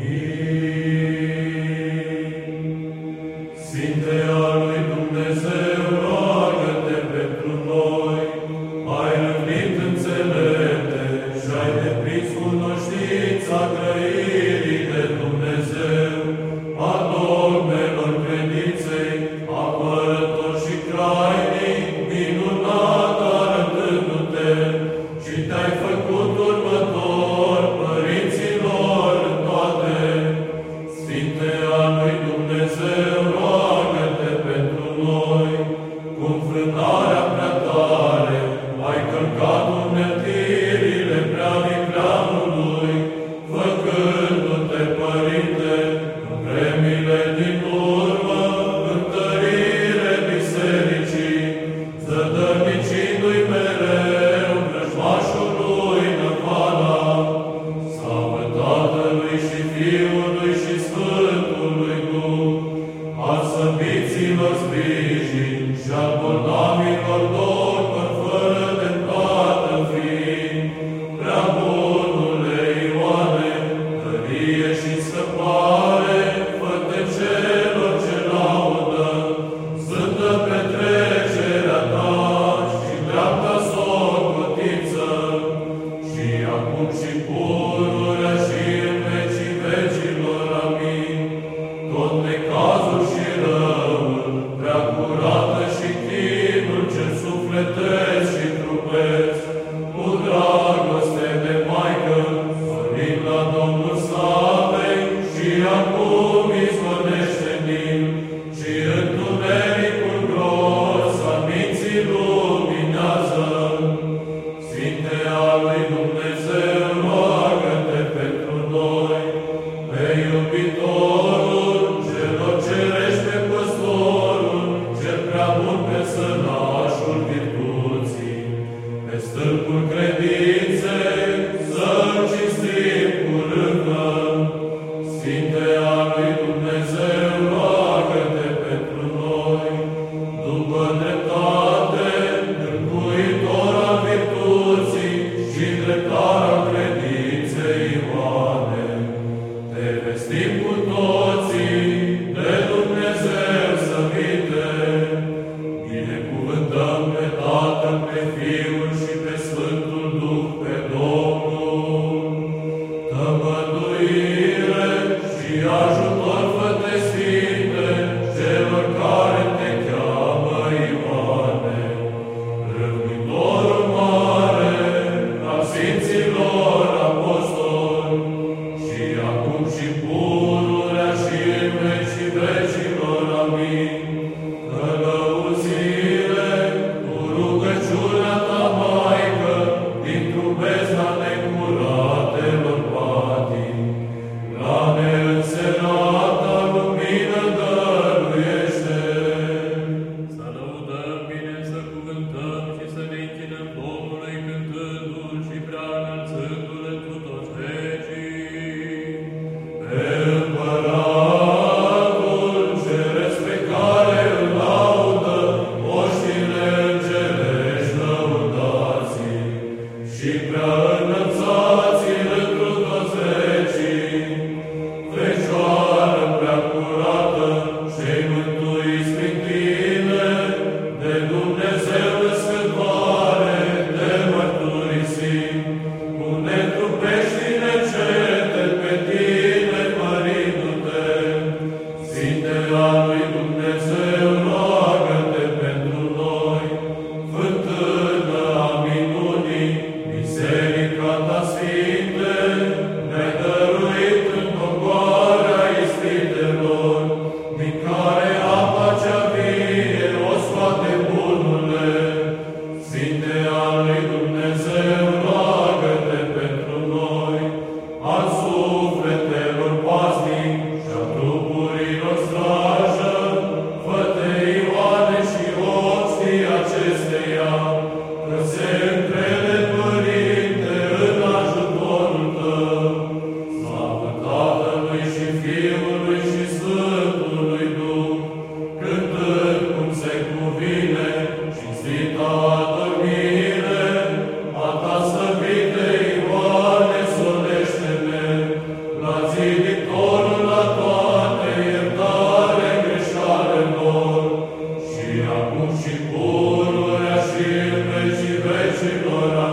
Sfinte Tot blessing, Lord.